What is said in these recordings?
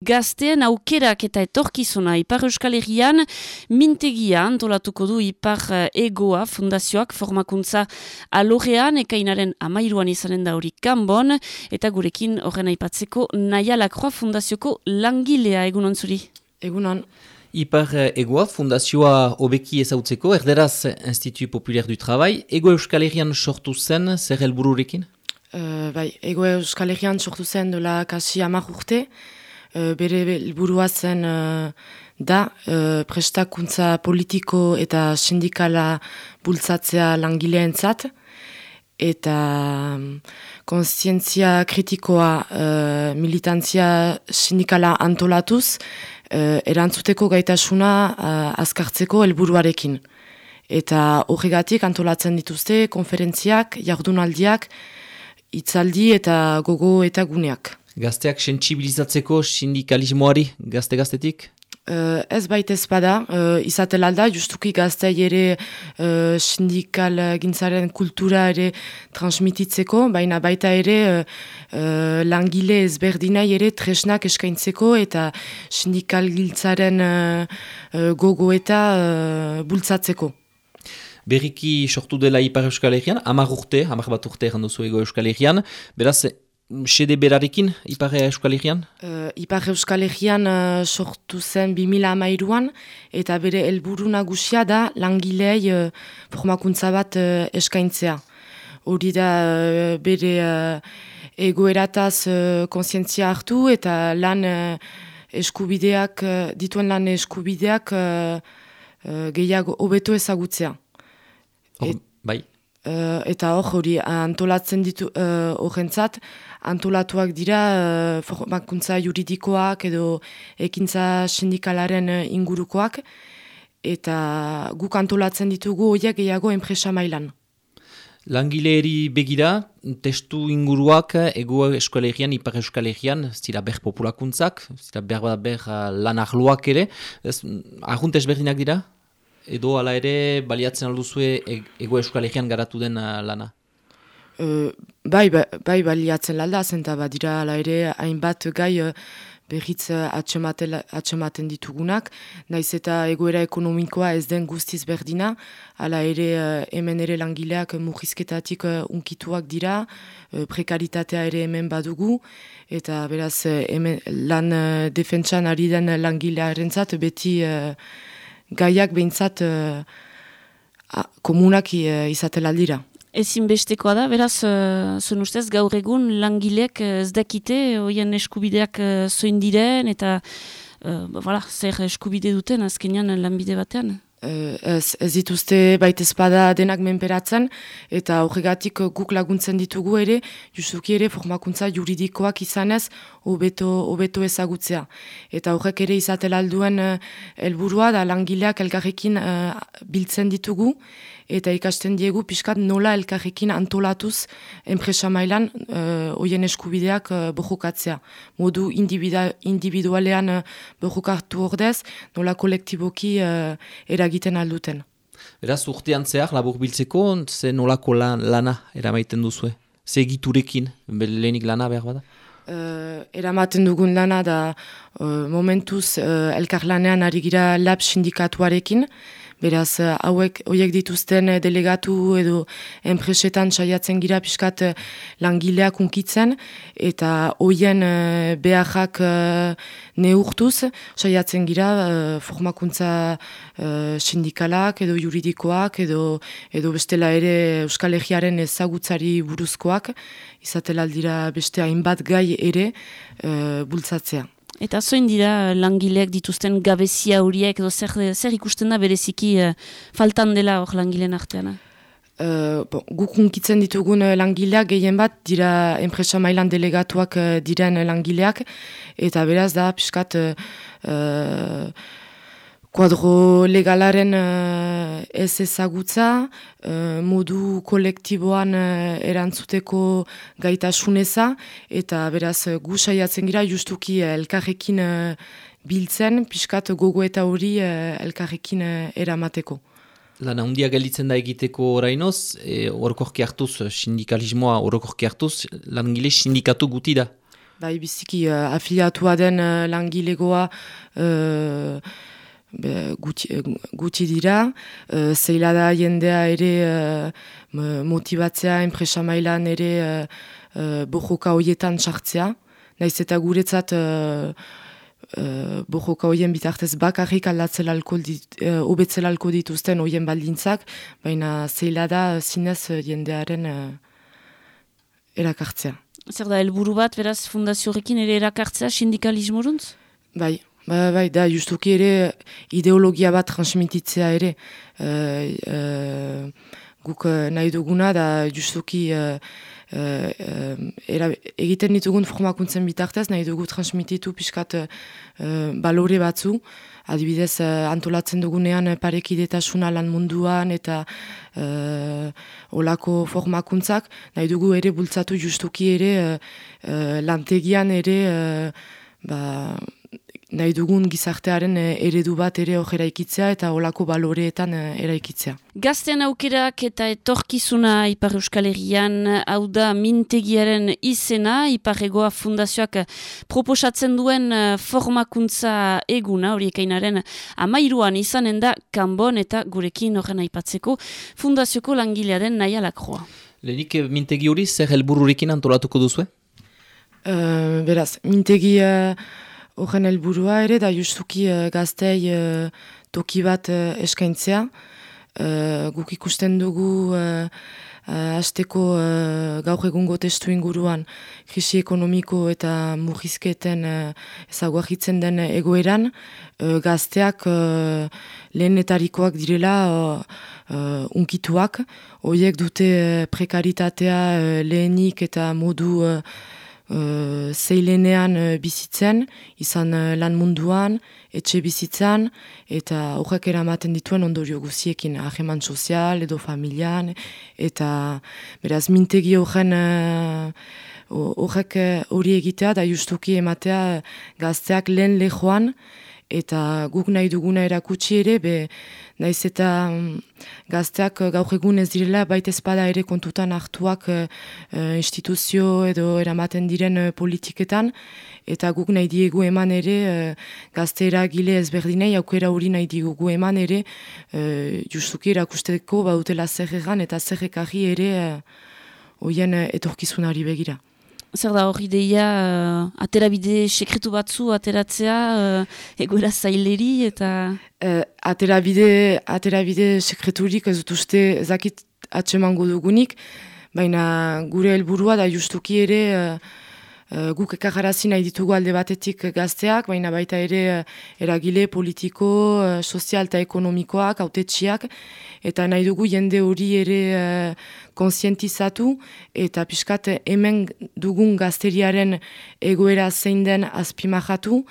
Gazteen aukerak eta etorkizuna Ipar Euskal Herrian mintegia antolatuko du Ipar eh, Egoa Fundazioak formakuntza alorean ekainaren amairuan izanen da hori kanbon eta gurekin horren aipatzeko Naia Lakroa Fundazioko langilea egunon zuri? Egunon. Ipar eh, Egoa Fundazioa obeki ezautzeko erderaz Institut Populier du Travail Ego Euskal Herrian sortu zen zer helbururekin? Uh, bai, Ego Euskal Herrian sortu zen dola kasi amak urte bere helburua zen uh, da uh, prestakuntza politiko eta sindikala bultzatzea langileentzat eta um, konstientzia kritikoa militantzia sindikala antolatuz erantzuteko gaitasuna azkartzeko helburuarekin. Eta horregatik antolatzen dituzte konferentziak, jardunaldiak, itzaldi eta gogo eta guneak. Gazteak sentsibilizatzeko sindikalismoari gazte-gaztetik? Uh, ez baita ez bada, uh, izatel alda, justuki gaztea ere uh, sindikal gintzaren kultura ere transmititzeko, baina baita ere uh, langile ezberdinai ere tresnak eskaintzeko eta sindikal gintzaren uh, gogo eta uh, bultzatzeko. Berriki sortu dela Ipar Euskal Herrian, amar urte, amar bat urte duzu ego Euskal Herrian, beraz, Sede berarekin, Ipar Euskal Herrian? Uh, Ipar Euskal Herrian uh, sortu zen 2000 amairuan, eta bere helburu nagusia da langilei uh, formakuntza bat uh, eskaintzea. Hori da uh, bere uh, egoerataz uh, konsientzia hartu eta lan uh, eskubideak, uh, dituen lan eskubideak uh, uh, gehiago hobeto ezagutzea. Oh, bai. Uh, eta hor hori antolatzen ditu horrentzat, antolatuak dira uh, formakuntza juridikoak edo ekintza sindikalaren ingurukoak, eta guk antolatzen ditugu horiek gehiago enpresa mailan. Langileeri begira, testu inguruak ego eskualegian, ipar eskualegian, zira ber populakuntzak, zira ber ber lan ahloak ere, argunt ezberdinak dira? Edo hala ere baliatzen alduzue ego euskalegian garatu den uh, lana? Uh, bai, bai, bai baliatzen lalda, zenta badira hala ere hainbat gai uh, berriz atxematen ditugunak, naiz eta egoera ekonomikoa ez den guztiz berdina, hala ere hemen ere langileak murrizketatik unkituak dira, prekaritatea ere hemen badugu, eta beraz hemen lan defentsan ari den langilearen zat, beti gaiak behintzat uh, komunak uh, izatela dira. Ezin bestekoa da, beraz, uh, zuen ustez, gaur egun langileak ez dakite, oien eskubideak uh, zoin diren, eta uh, voilà, zer eskubide duten azkenean lanbide batean? Uh, ez, ez dituzte baita espada denak menperatzen eta horregatik guk laguntzen ditugu ere, justuki ere formakuntza juridikoak izanez hobeto ezagutzea. Eta horrek ere izatela alduen helburua da langileak elgarrekin uh, biltzen ditugu eta ikasten diegu pixkat nola elkarrekin antolatuz enpresa mailan uh, oien eskubideak uh, bojokatzea. Modu individualean uh, bojokatu ordez, nola kolektiboki uh, eragiten alduten. Beraz, urtean zehar, labur biltzeko, ze nolako lan, lana eramaiten duzue? Ze egiturekin, lehenik lana behar bada? Uh, eramaten dugun lana da uh, momentuz uh, elkarlanean ari gira lab sindikatuarekin, Beraz, eh, hauek, horiek dituzten eh, delegatu edo enpresetan saiatzen gira pixkat eh, langileak unkitzen, eta hoien beharrak neurtuz saiatzen gira formakuntza sindikalak edo juridikoak edo, edo bestela ere Euskal Herriaren ezagutzari buruzkoak, izatela dira beste hainbat gai ere bultzatzea. Eta zoin dira langileak dituzten gabezia horiek edo zer, zer ikusten da bereziki uh, faltan dela hor langileen artean? Uh, bon, Gukunkitzen ditugun langileak gehien bat dira enpresa mailan delegatuak diren langileak eta beraz da piskat uh, kuadro legalaren uh, ez ezagutza, uh, modu kolektiboan uh, erantzuteko gaitasuneza, eta beraz gu saiatzen gira justuki elkarrekin biltzen, pixkat gogo eta hori elkarrekin eramateko. Lana handia galitzen da egiteko orainoz, e, orokorki hartuz, sindikalismoa orokorki hartuz, langile sindikatu guti da? Bai, biziki uh, afiliatua den langilegoa uh, guti, dira. Uh, zeila da jendea ere uh, motibatzea, enpresa mailan ere uh, bojoka hoietan sartzea. Naiz eta guretzat uh, uh, bojoka hoien bitartez bakarrik aldatzelalko dit, uh, dituzten hoien baldintzak, baina zeila da zinez jendearen uh, erakartzea. Zer da, helburu bat, beraz, fundaziorekin ere erakartzea sindikalismoruntz? Bai, bai, bai, da, justuki ere ideologia bat transmititzea ere. Uh, guk nahi duguna, da, justuki uh, uh, egiten ditugun formakuntzen bitartez, nahi dugu transmititu pixkat uh, balore batzu, adibidez antolatzen dugunean parekidetasuna lan munduan eta uh, olako formakuntzak, nahi dugu ere bultzatu justuki ere lantegian ere ba, nahi dugun gizartearen eh, eredu bat ere hor ikitzea eta olako baloreetan eh, eraikitzea. Gaztean aukerak eta etorkizuna Ipar Euskal Herrian hau da mintegiaren izena Ipar Egoa Fundazioak proposatzen duen eh, formakuntza eguna horiekainaren amairuan izanen da kanbon eta gurekin horren aipatzeko Fundazioko langilearen nahi alakroa. Lehenik mintegi hori zer helbururekin antolatuko duzu? Uh, beraz, mintegi... Horren helburua ere, da justuki uh, gaztei uh, toki bat uh, eskaintzea. Guk ikusten dugu azteko uh, gaur egungo testu inguruan krisi ekonomiko eta murrizketen uh, ezaguakitzen den egoeran. Gazteak lehenetarikoak direla uh, unkituak. Hoiek dute prekaritatea lehenik eta modu uh, zeilenean uh, bizitzen, izan uh, lan munduan, etxe bizitzan, eta horrek eramaten dituen ondorio guziekin, aheman sozial edo familian, eta beraz mintegi horren horrek hori egitea, da justuki ematea gazteak lehen lehoan, eta guk nahi duguna erakutsi ere, be, naiz eta um, gazteak uh, gaur egun ez direla, baita ezpada ere kontutan hartuak uh, instituzio edo eramaten diren uh, politiketan, eta guk nahi diegu eman ere uh, gazteera gile ezberdinei, aukera hori nahi diegu eman ere, uh, justuki erakusteko bautela zer egan eta zer ekarri ere uh, etorkizunari begira zer da hori deia uh, aterabide sekretu batzu ateratzea uh, egoera zaileri eta... Uh, aterabide, aterabide sekreturik ez dut uste zakit atsemango dugunik, baina gure helburua da justuki ere Uh, guk ekagarazi nahi ditugu alde batetik gazteak, baina baita ere uh, eragile politiko, uh, sozial eta ekonomikoak, autetxiak, eta nahi dugu jende hori ere uh, konsientizatu, eta pixkat hemen dugun gazteriaren egoera zein den azpimahatu,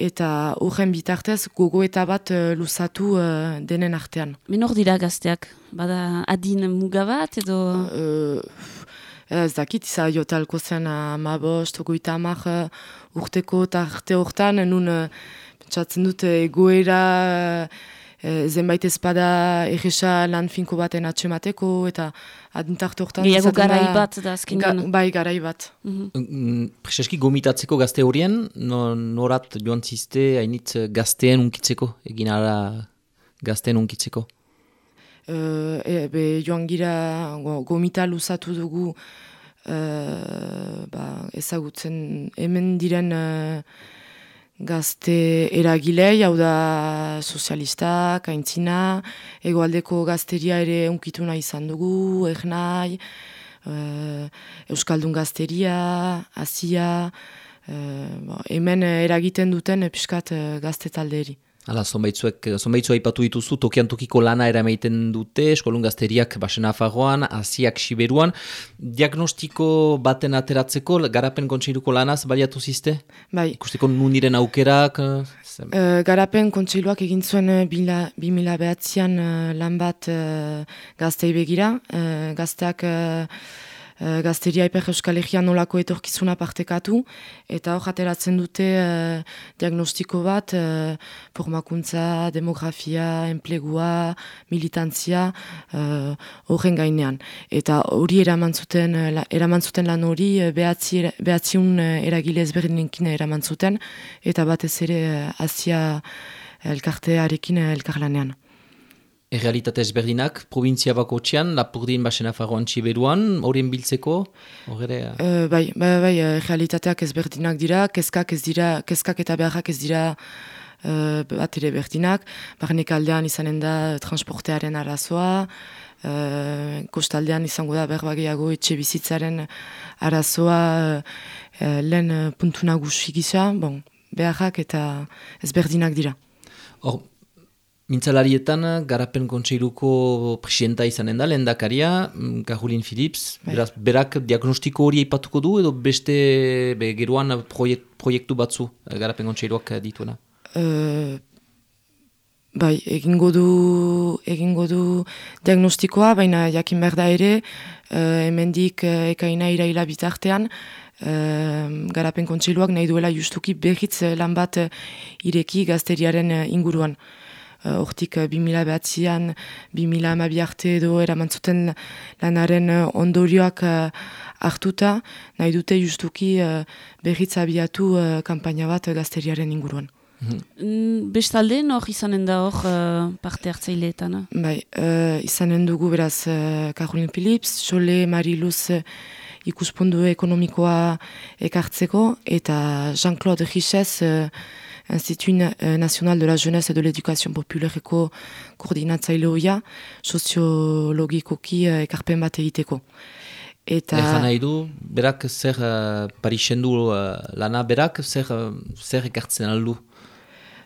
eta horren bitartez gogo eta bat uh, luzatu uh, denen artean. Menor dira gazteak, bada adin mugabat edo... Uh, ez dakit, iza jotalko zen amabost, ogoita amak uh, urteko eta arte hortan, nun uh, pentsatzen dut egoera uh, zenbait ezpada egisa lan finko baten atxemateko eta adintarte hortan. Gehiago garai bat da azken ga, Bai, garai bat. Mm -hmm. gomitatzeko gazte horien, no, norat joan ziste hainitz gazteen unkitzeko, egin ara gazteen unkitzeko? E, be, joan gira gomita luzatu dugu uh, ba, ezagutzen hemen diren uh, gazte eragilei, hau da sozialistak, aintzina, egoaldeko gazteria ere unkituna izan dugu, egnai, uh, Euskaldun gazteria, Asia, uh, hemen eragiten duten piskat uh, gazte talderi. Hala, zonbaitzuek, zonbaitzua ipatu dituzu, tokian tokiko lana eramaiten dute, eskolun gazteriak basen afagoan, asiak siberuan. Diagnostiko baten ateratzeko, garapen kontseiluko lanaz, baliatu ziste? Bai. Ikusteko nundiren aukerak? Uh, garapen kontseiluak egin zuen uh, bi mila behatzean uh, lan bat uh, gaztei begira. Gazteak... uh, gazteria Iper Euskal nolako etorkizuna partekatu, eta hor ateratzen dute uh, diagnostiko bat, uh, formakuntza, demografia, enplegua, militantzia, horren gainean. Eta hori eraman zuten, eraman zuten lan hori behatzi, behatziun eragile ezberdinenkin eraman zuten, eta batez ere azia elkartearekin elkarlanean. Errealitate ezberdinak, provintzia bako txian, lapurdin basena faroan txiberuan, horien biltzeko? Horre, uh, bai, bai, bai, realitateak ezberdinak dira, kezkak ez dira, kezkak eta beharrak ez dira uh, bat ere berdinak, barnek aldean izanen da transportearen arazoa, uh, kostaldean izango da berbageago etxe bizitzaren arazoa uh, lehen puntu nagusi gisa, bon, beharrak eta ezberdinak dira. Hor, Mintzalarietan, garapen kontseiluko presidenta izanen da, lehen dakaria, Karolin mm, Philips, bai. beraz, berak diagnostiko hori aipatuko du, edo beste be, geroan proiekt, proiektu batzu eh, garapen kontseiluak dituena? Uh, bai, egingo du, egingo du diagnostikoa, baina jakin behar da ere, uh, hemendik uh, ekaina iraila bitartean, uh, garapen kontseiluak nahi duela justuki behitz lan bat ireki gazteriaren inguruan. Eh, hortik uh, 2000 behatzean, 2000 amabi arte edo eramantzuten lanaren uh, ondorioak uh, hartuta, nahi dute justuki uh, berriz abiatu uh, kampaina bat uh, gazteriaren inguruan. Mm, bestalde, nor izanen da hor uh, parte hartzaileetan? Bai, uh, izanen dugu beraz uh, Karolin Philips, Xole Mariluz uh, ikuspundu ekonomikoa ekartzeko, eta Jean-Claude Richez, Institut National de la Jeunesse et de l'Education Populaireko koordinatzaileoia soziologikoki uh, ekarpen bat egiteko. Eta... Egan nahi du, berak zer uh, parixen du uh, lana, berak zer, uh, zer ekartzen aldu?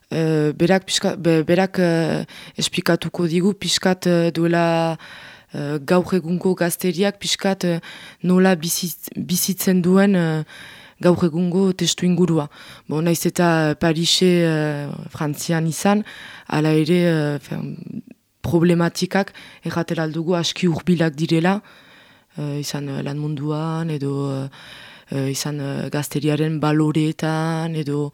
Uh, berak piska, be, berak uh, esplikatuko digu, piskat uh, duela uh, gaur egungo gazteriak, piskat uh, nola bizitzen duen gaur egungo testu ingurua. Bo, naiz eta Parise uh, Frantzian izan, ala ere uh, problematikak erratera aldugu aski urbilak direla, uh, izan uh, lan munduan, edo uh, izan uh, gazteriaren baloreetan, edo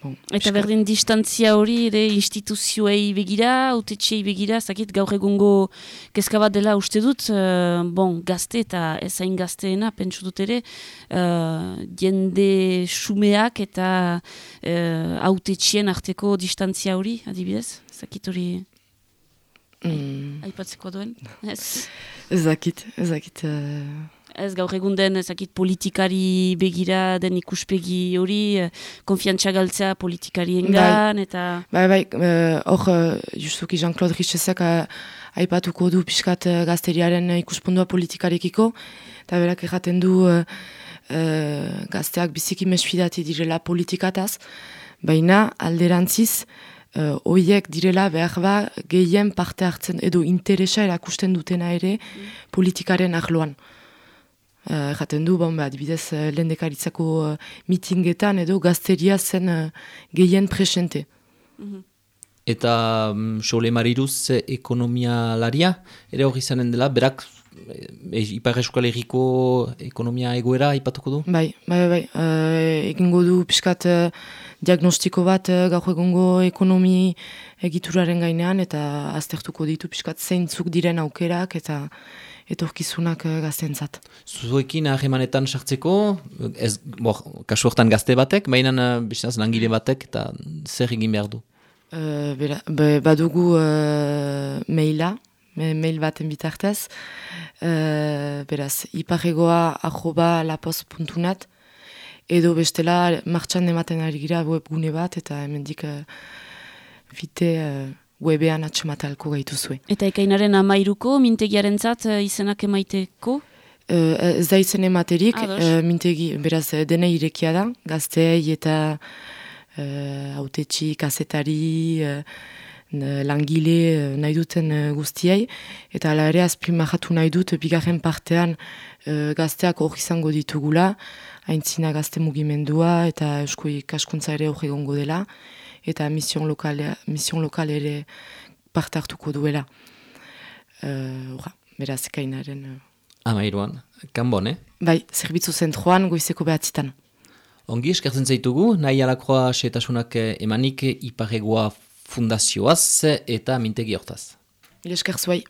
Bon, eta berdin distantzia hori ere instituzioei begira, autetxei begira, zakit gaur egungo kezka bat dela uste dut, uh, bon, gazte eta ezain gazteena, pentsu dut ere, uh, jende sumeak eta uh, autetxien arteko distantzia hori, adibidez, zakit hori mm. aipatzeko duen, ez? Ezakit, ezakit... Uh ez gaur egun den ezakit politikari begira den ikuspegi hori, eh, konfiantza galtzea politikari engan, bai. eta... Bai, bai, eh, hor, uh, justuki Jean-Claude Richezek uh, aipatuko du pixkat uh, gazteriaren ikuspundua politikarekiko, eta berak erraten du uh, uh, gazteak biziki mesfidati direla politikataz, baina alderantziz, uh, oiek direla behar ba gehien parte hartzen edo interesa erakusten dutena ere mm. politikaren ahloan. Uh, jaten du, bon, adibidez, uh, lehen dekaritzako uh, mitingetan edo gazteria zen uh, gehien presente. Mhm. Eta um, Xole Mariruz ekonomia laria, ere hori zanen dela, berak e, Ipar Euskal ekonomia egoera ipatuko du? Bai, bai, bai, uh, egingo du pixkat uh, diagnostiko bat uh, gaur egongo ekonomi egituraren gainean eta aztertuko ditu pixkat zeintzuk diren aukerak eta etorkizunak uh, gaztentzat. Zuekin ahemanetan sartzeko, ez, bo, kasu hortan gazte batek, baina uh, langile batek, eta zer egin behar du? Uh, bera, be, badugu uh, maila, mail baten bitartez, uh, beraz, iparegoa arroba lapos.net, edo bestela martxan ematen ari gira webgune bat, eta hemendik uh, fite webean atxematalko gaitu zuen. Eta ekainaren amairuko, mintegiaren zat, uh, izenak emaiteko? Uh, ez da izen ematerik, uh, mintegi, beraz, dena irekia da, gaztei eta uh, autetxi, kasetari, langile nahi duten guztiei, eta ala ere azprimahatu nahi dut, bigarren partean uh, gazteak hori izango ditugula, haintzina gazte mugimendua, eta eusko ikaskuntza ere hori gongo dela, eta mission lokale, mission lokale ere parte hartuko duela. Uh, beraz, kainaren... Uh, Amairuan, kanbon, eh? Bai, zerbitzu zentroan goizeko behatzitan. Ongi eskertzen zaitugu, nahi alakroa setasunak emanik iparegoa fundazioaz eta mintegi hortaz. Ile esker zuai.